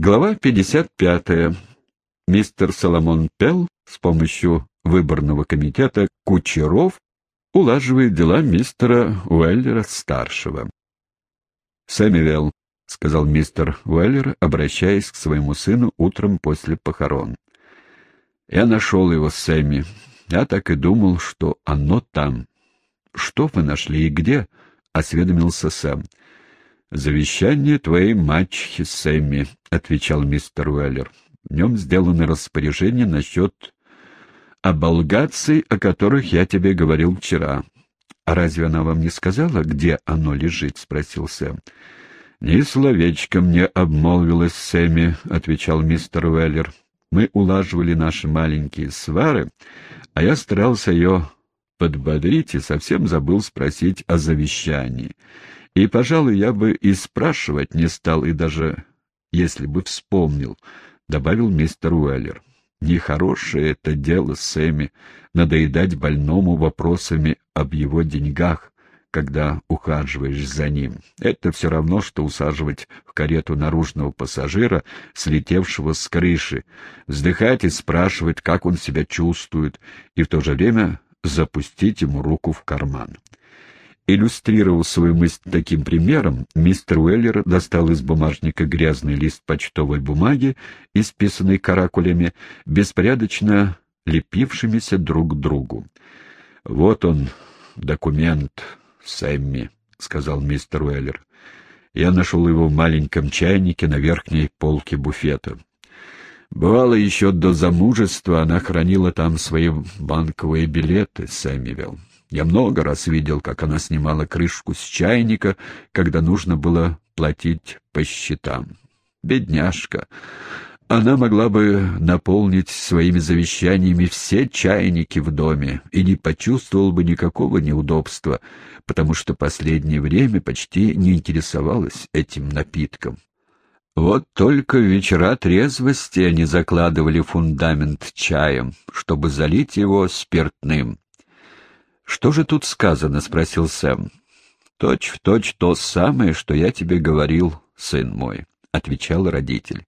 Глава 55. Мистер Соломон Пелл с помощью выборного комитета кучеров улаживает дела мистера Уэллера-старшего. «Сэмюэл», — сказал мистер Уэллер, обращаясь к своему сыну утром после похорон. «Я нашел его, Сэмми. Я так и думал, что оно там». «Что вы нашли и где?» — осведомился Сэм. «Завещание твоей мачехи Сэмми», — отвечал мистер Уэллер. «В нем сделаны распоряжения насчет оболгаций, о которых я тебе говорил вчера». «А разве она вам не сказала, где оно лежит?» — спросил Сэм. «Ни словечко мне обмолвилась Сэмми», — отвечал мистер Уэллер. «Мы улаживали наши маленькие свары, а я старался ее подбодрить и совсем забыл спросить о завещании». И, пожалуй, я бы и спрашивать не стал, и даже если бы вспомнил, — добавил мистер Уэллер. Нехорошее это дело, Сэмми, надоедать больному вопросами об его деньгах, когда ухаживаешь за ним. Это все равно, что усаживать в карету наружного пассажира, слетевшего с крыши, вздыхать и спрашивать, как он себя чувствует, и в то же время запустить ему руку в карман. Иллюстрировав свою мысль таким примером, мистер Уэллер достал из бумажника грязный лист почтовой бумаги, исписанный каракулями, беспорядочно лепившимися друг к другу. — Вот он, документ, Сэмми, — сказал мистер Уэллер. Я нашел его в маленьком чайнике на верхней полке буфета. Бывало, еще до замужества она хранила там свои банковые билеты, Сэммивилл. Я много раз видел, как она снимала крышку с чайника, когда нужно было платить по счетам. Бедняжка! Она могла бы наполнить своими завещаниями все чайники в доме и не почувствовал бы никакого неудобства, потому что последнее время почти не интересовалась этим напитком. Вот только вечера трезвости они закладывали фундамент чаем, чтобы залить его спиртным. «Что же тут сказано?» — спросил Сэм. «Точь в точь то самое, что я тебе говорил, сын мой», — отвечал родитель.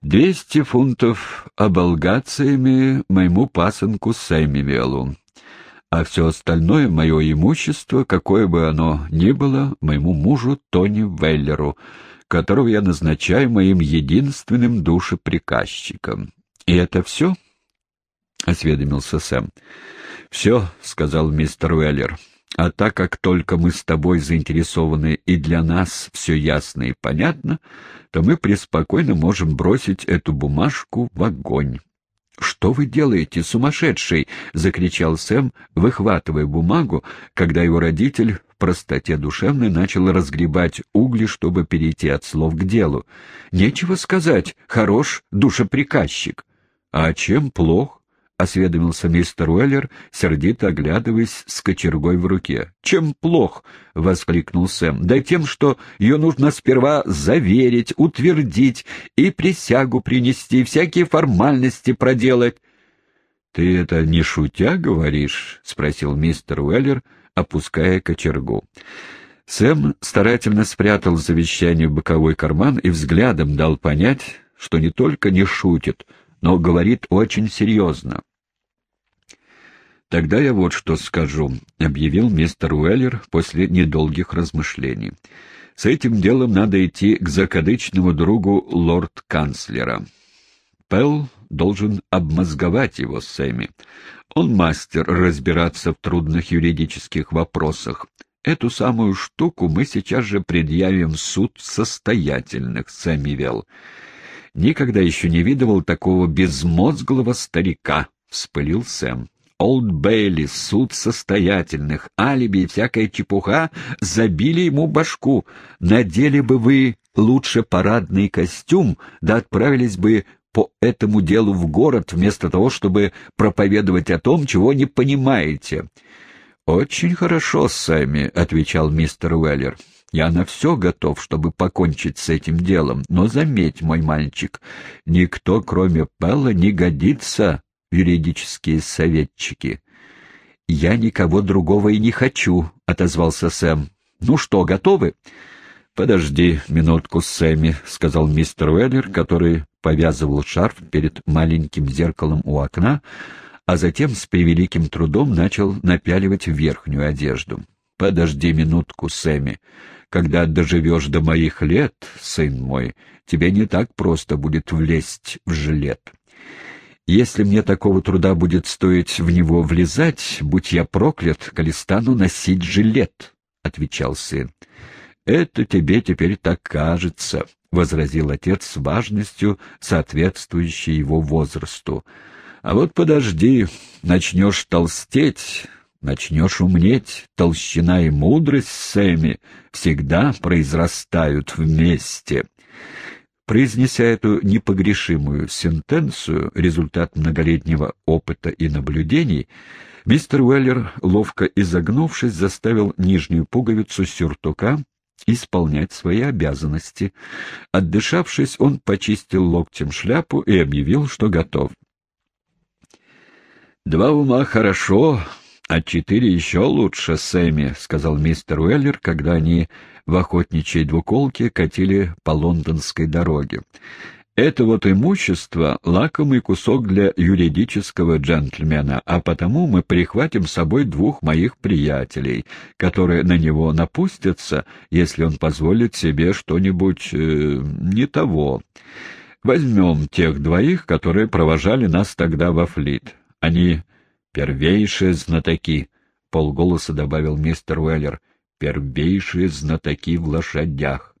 «Двести фунтов оболгациями моему пасынку Сэмюэлу, а все остальное — мое имущество, какое бы оно ни было, моему мужу Тони Веллеру, которого я назначаю моим единственным душеприказчиком. И это все?» — осведомился Сэм. «Все», — сказал мистер Уэллер. «А так как только мы с тобой заинтересованы и для нас все ясно и понятно, то мы преспокойно можем бросить эту бумажку в огонь». «Что вы делаете, сумасшедший?» — закричал Сэм, выхватывая бумагу, когда его родитель в простоте душевной начал разгребать угли, чтобы перейти от слов к делу. «Нечего сказать, хорош душеприказчик». «А чем плох?» — осведомился мистер Уэллер, сердито оглядываясь с кочергой в руке. — Чем плох? — воскликнул Сэм. — Да тем, что ее нужно сперва заверить, утвердить и присягу принести, всякие формальности проделать. — Ты это не шутя говоришь? — спросил мистер Уэллер, опуская кочергу. Сэм старательно спрятал завещание в боковой карман и взглядом дал понять, что не только не шутит, но говорит очень серьезно. «Тогда я вот что скажу», — объявил мистер Уэллер после недолгих размышлений. «С этим делом надо идти к закадычному другу лорд-канцлера. Пелл должен обмозговать его Сэмми. Он мастер разбираться в трудных юридических вопросах. Эту самую штуку мы сейчас же предъявим в суд состоятельных, Сэмми Велл. Никогда еще не видывал такого безмозглого старика», — вспылил Сэм. Олд Бейли, суд состоятельных, алиби и всякая чепуха забили ему башку. Надели бы вы лучше парадный костюм, да отправились бы по этому делу в город, вместо того, чтобы проповедовать о том, чего не понимаете. «Очень хорошо, Сэмми», — отвечал мистер Уэллер. «Я на все готов, чтобы покончить с этим делом, но заметь, мой мальчик, никто, кроме Пелла, не годится юридические советчики. «Я никого другого и не хочу», — отозвался Сэм. «Ну что, готовы?» «Подожди минутку, Сэмми», — сказал мистер Уэллер, который повязывал шарф перед маленьким зеркалом у окна, а затем с превеликим трудом начал напяливать верхнюю одежду. «Подожди минутку, Сэмми. Когда доживешь до моих лет, сын мой, тебе не так просто будет влезть в жилет. Если мне такого труда будет стоить в него влезать, будь я проклят, коли стану носить жилет», — отвечал сын. «Это тебе теперь так кажется», — возразил отец с важностью, соответствующей его возрасту. «А вот подожди, начнешь толстеть, начнешь умнеть, толщина и мудрость Сэмми всегда произрастают вместе». Произнеся эту непогрешимую сентенцию, результат многолетнего опыта и наблюдений, мистер Уэллер, ловко изогнувшись, заставил нижнюю пуговицу сюртука исполнять свои обязанности. Отдышавшись, он почистил локтем шляпу и объявил, что готов. «Два ума хорошо, а четыре еще лучше, Сэмми», — сказал мистер Уэллер, когда они в охотничьей двуколке катили по лондонской дороге. Это вот имущество — лакомый кусок для юридического джентльмена, а потому мы прихватим с собой двух моих приятелей, которые на него напустятся, если он позволит себе что-нибудь э, не того. Возьмем тех двоих, которые провожали нас тогда во флит. Они первейшие знатоки, — полголоса добавил мистер Уэллер, — первейшие знатоки в лошадях.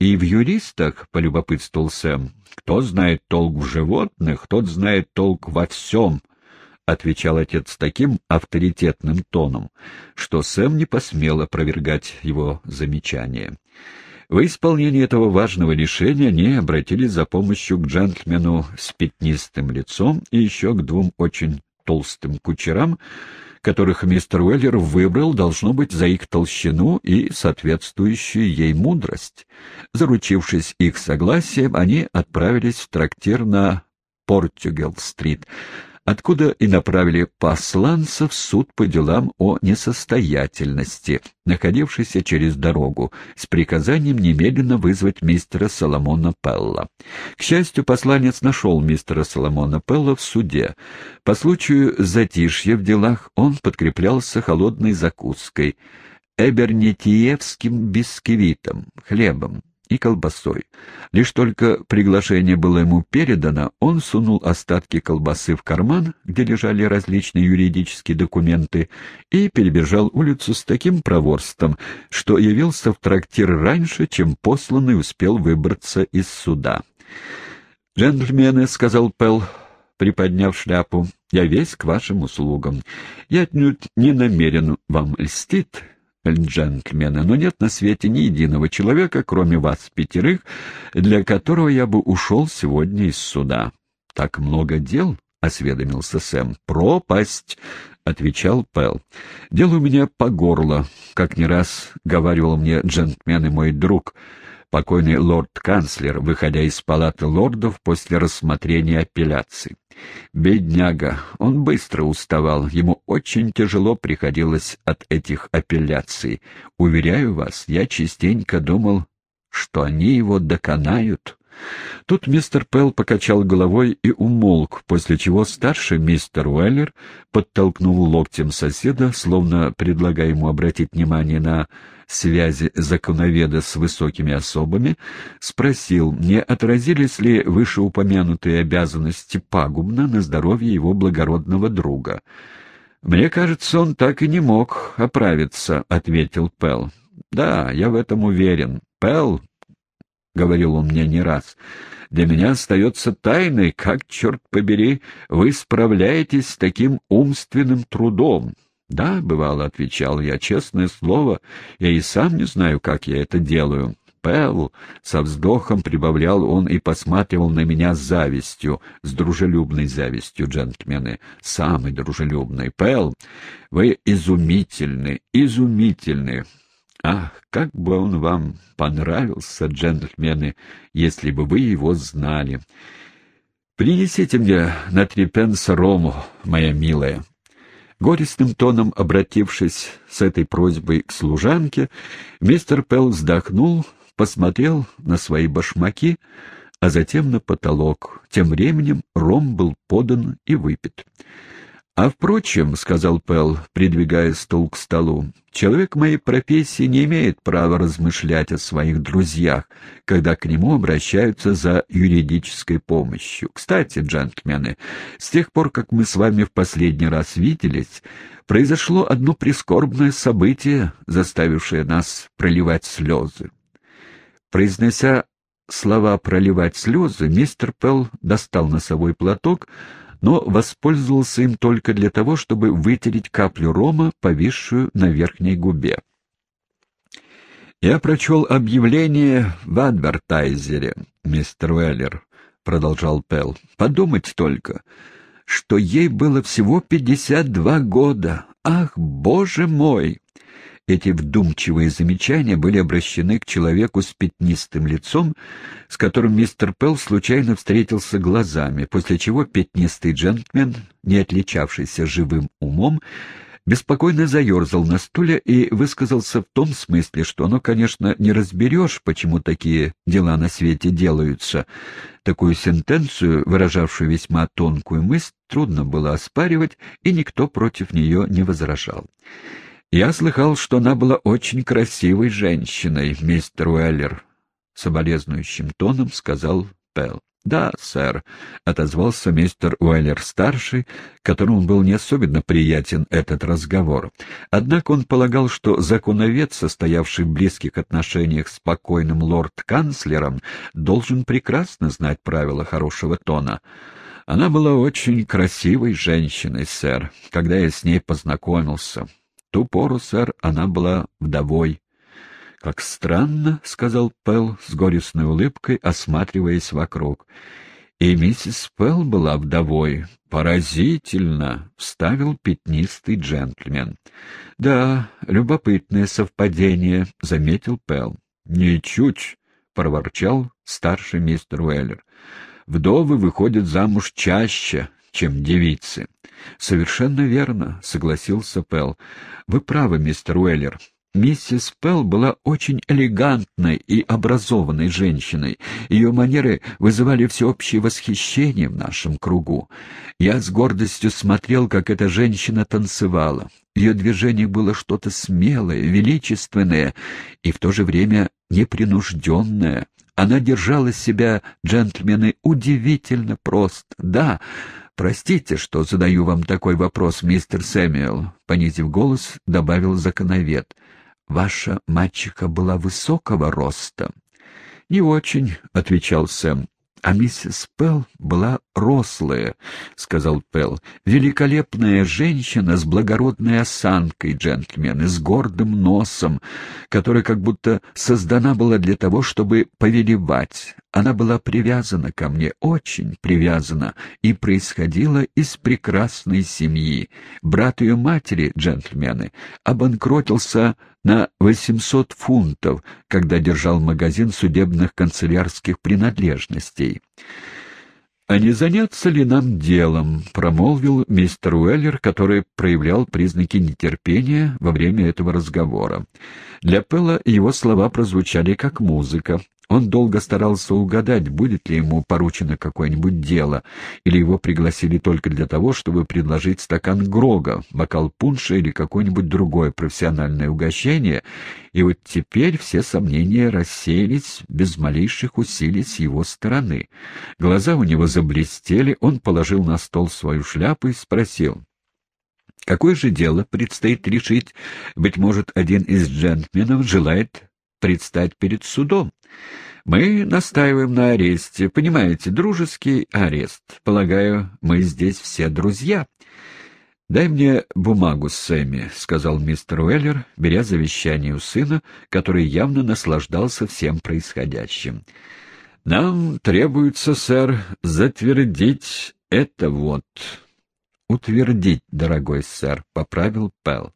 И в юристах, — полюбопытствовал Сэм, — кто знает толк в животных, тот знает толк во всем, — отвечал отец таким авторитетным тоном, что Сэм не посмел опровергать его замечание. В исполнении этого важного решения они обратились за помощью к джентльмену с пятнистым лицом и еще к двум очень толстым кучерам, которых мистер Уэллер выбрал, должно быть, за их толщину и соответствующую ей мудрость. Заручившись их согласием, они отправились в трактир на Портюгел-стрит, откуда и направили посланца в суд по делам о несостоятельности, находившийся через дорогу, с приказанием немедленно вызвать мистера Соломона Пелла. К счастью, посланец нашел мистера Соломона Пелла в суде. По случаю затишья в делах он подкреплялся холодной закуской, эбернетиевским бисквитом, хлебом, и колбасой. Лишь только приглашение было ему передано, он сунул остатки колбасы в карман, где лежали различные юридические документы, и перебежал улицу с таким проворством, что явился в трактир раньше, чем посланный успел выбраться из суда. «Джентльмены», — сказал Пелл, приподняв шляпу, — «я весь к вашим услугам. Я отнюдь не намерен вам льстить» джентльмены, но нет на свете ни единого человека, кроме вас пятерых, для которого я бы ушел сегодня из суда. — Так много дел? — осведомился Сэм. — Пропасть! — отвечал Пэл. — Дело у меня по горло, как не раз говаривал мне джентльмен мой друг — покойный лорд-канцлер, выходя из палаты лордов после рассмотрения апелляций. Бедняга, он быстро уставал, ему очень тяжело приходилось от этих апелляций. Уверяю вас, я частенько думал, что они его доконают. Тут мистер Пелл покачал головой и умолк, после чего старший мистер Уэллер подтолкнул локтем соседа, словно предлагая ему обратить внимание на связи законоведа с высокими особами, спросил, не отразились ли вышеупомянутые обязанности пагубно на здоровье его благородного друга. «Мне кажется, он так и не мог оправиться», — ответил Пелл. «Да, я в этом уверен. Пелл, — говорил он мне не раз, — для меня остается тайной, как, черт побери, вы справляетесь с таким умственным трудом. «Да, — бывало, — отвечал я, — честное слово, я и сам не знаю, как я это делаю». Пэл, со вздохом прибавлял он и посматривал на меня с завистью, с дружелюбной завистью, джентльмены, самой дружелюбной. Пэл, вы изумительны, изумительны. Ах, как бы он вам понравился, джентльмены, если бы вы его знали. Принесите мне на три пенса рому, моя милая. Горестным тоном обратившись с этой просьбой к служанке, мистер Пелл вздохнул, посмотрел на свои башмаки, а затем на потолок. Тем временем ром был подан и выпит. «А впрочем, — сказал Пэл, придвигая стул к столу, — человек моей профессии не имеет права размышлять о своих друзьях, когда к нему обращаются за юридической помощью. Кстати, джентльмены, с тех пор, как мы с вами в последний раз виделись, произошло одно прискорбное событие, заставившее нас проливать слезы». Произнося слова «проливать слезы», мистер Пелл достал носовой платок, но воспользовался им только для того, чтобы вытереть каплю рома, повисшую на верхней губе. «Я прочел объявление в адвертайзере, мистер Уэллер», — продолжал Пелл. «Подумать только, что ей было всего пятьдесят два года. Ах, боже мой!» Эти вдумчивые замечания были обращены к человеку с пятнистым лицом, с которым мистер Пелл случайно встретился глазами, после чего пятнистый джентльмен, не отличавшийся живым умом, беспокойно заерзал на стуле и высказался в том смысле, что оно, конечно, не разберешь, почему такие дела на свете делаются. Такую сентенцию, выражавшую весьма тонкую мысль, трудно было оспаривать, и никто против нее не возражал. «Я слыхал, что она была очень красивой женщиной, мистер Уэллер», — соболезнующим тоном сказал Пелл. «Да, сэр», — отозвался мистер Уэллер-старший, которому был не особенно приятен этот разговор. Однако он полагал, что законовед, состоявший в близких отношениях с покойным лорд-канцлером, должен прекрасно знать правила хорошего тона. «Она была очень красивой женщиной, сэр, когда я с ней познакомился ту пору, сэр, она была вдовой. — Как странно, — сказал Пэл с горестной улыбкой, осматриваясь вокруг. — И миссис Пэл была вдовой. Поразительно, — вставил пятнистый джентльмен. — Да, любопытное совпадение, — заметил Пэл. — Ничуть, — проворчал старший мистер Уэллер. — Вдовы выходят замуж чаще, чем девицы. — Совершенно верно, — согласился Пэл. — Вы правы, мистер Уэллер. Миссис Пелл была очень элегантной и образованной женщиной. Ее манеры вызывали всеобщее восхищение в нашем кругу. Я с гордостью смотрел, как эта женщина танцевала. Ее движениях было что-то смелое, величественное и в то же время непринужденное. Она держала себя, джентльмены, удивительно просто. Да, «Простите, что задаю вам такой вопрос, мистер Сэмюэл», — понизив голос, добавил законовед. «Ваша мальчика была высокого роста?» «Не очень», — отвечал Сэм. «А миссис Пелл была рослая», — сказал Пелл. «Великолепная женщина с благородной осанкой, джентльмены, с гордым носом, которая как будто создана была для того, чтобы повелевать. Она была привязана ко мне, очень привязана, и происходила из прекрасной семьи. Брат ее матери, джентльмены, обанкротился на 800 фунтов, когда держал магазин судебных канцелярских принадлежностей. «А не заняться ли нам делом?» — промолвил мистер Уэллер, который проявлял признаки нетерпения во время этого разговора. Для Пэлла его слова прозвучали как музыка. Он долго старался угадать, будет ли ему поручено какое-нибудь дело, или его пригласили только для того, чтобы предложить стакан грога, бокал пунша или какое-нибудь другое профессиональное угощение, и вот теперь все сомнения рассеялись без малейших усилий с его стороны. Глаза у него заблестели, он положил на стол свою шляпу и спросил. Какое же дело предстоит решить? Быть может, один из джентльменов желает предстать перед судом. Мы настаиваем на аресте. Понимаете, дружеский арест. Полагаю, мы здесь все друзья. «Дай мне бумагу, Сэмми», — сказал мистер Уэллер, беря завещание у сына, который явно наслаждался всем происходящим. «Нам требуется, сэр, затвердить это вот». «Утвердить, дорогой сэр», — поправил Пэл.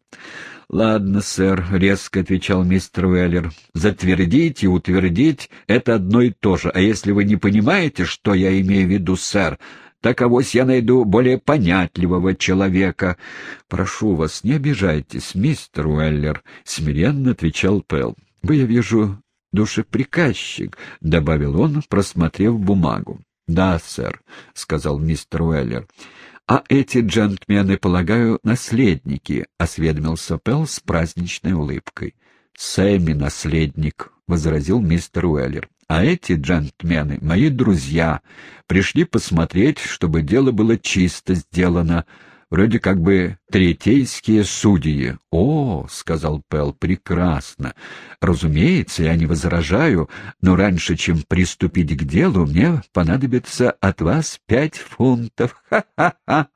«Ладно, сэр», — резко отвечал мистер Уэллер. «Затвердить и утвердить — это одно и то же. А если вы не понимаете, что я имею в виду, сэр, Так авось я найду более понятливого человека. — Прошу вас, не обижайтесь, мистер Уэллер, — смиренно отвечал Пэл. — Вы, я вижу, душеприказчик, — добавил он, просмотрев бумагу. — Да, сэр, — сказал мистер Уэллер. — А эти джентльмены, полагаю, наследники, — осведомился Пэл с праздничной улыбкой. — Сэмми наследник, — возразил мистер Уэллер. А эти джентльмены — мои друзья, пришли посмотреть, чтобы дело было чисто сделано, вроде как бы третейские судьи. — О, — сказал Пэл, — прекрасно. Разумеется, я не возражаю, но раньше, чем приступить к делу, мне понадобится от вас пять фунтов. Ха-ха-ха!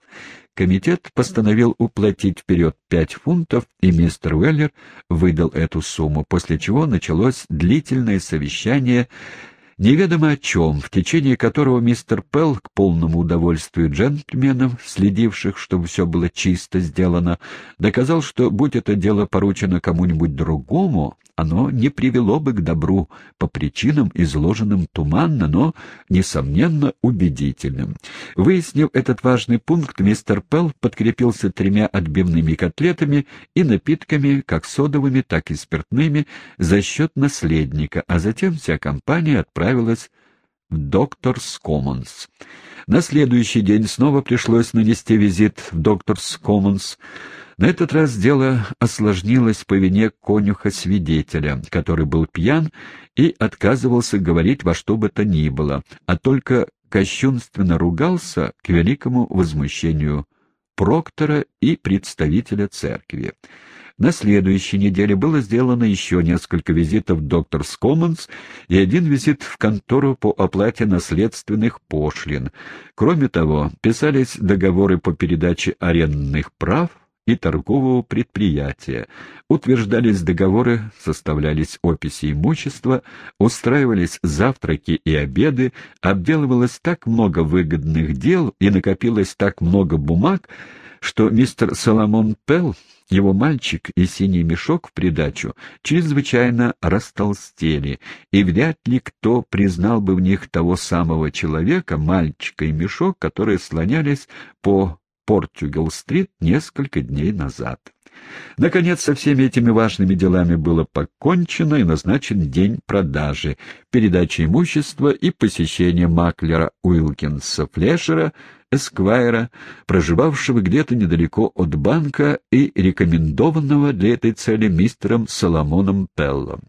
Комитет постановил уплатить вперед пять фунтов, и мистер Уэллер выдал эту сумму, после чего началось длительное совещание неведомо о чем, в течение которого мистер Пелл, к полному удовольствию джентльменов, следивших, чтобы все было чисто сделано, доказал, что, будь это дело поручено кому-нибудь другому, оно не привело бы к добру по причинам, изложенным туманно, но, несомненно, убедительным. Выяснив этот важный пункт, мистер Пелл подкрепился тремя отбивными котлетами и напитками, как содовыми, так и спиртными, за счет наследника, а затем вся компания отправилась в Докторс Коммонс. На следующий день снова пришлось нанести визит в Докторс Коммонс, на этот раз дело осложнилось по вине конюха-свидетеля, который был пьян и отказывался говорить во что бы то ни было, а только кощунственно ругался к великому возмущению проктора и представителя церкви. На следующей неделе было сделано еще несколько визитов в Докторс Коммонс и один визит в контору по оплате наследственных пошлин. Кроме того, писались договоры по передаче арендных прав, и торгового предприятия. Утверждались договоры, составлялись описи имущества, устраивались завтраки и обеды, обделывалось так много выгодных дел и накопилось так много бумаг, что мистер Соломон Пелл, его мальчик и синий мешок в придачу чрезвычайно растолстели, и вряд ли кто признал бы в них того самого человека, мальчика и мешок, которые слонялись по Портюгал-стрит несколько дней назад. Наконец, со всеми этими важными делами было покончено и назначен день продажи, передачи имущества и посещения маклера Уилкинса Флешера, эсквайра, проживавшего где-то недалеко от банка и рекомендованного для этой цели мистером Соломоном Пеллом.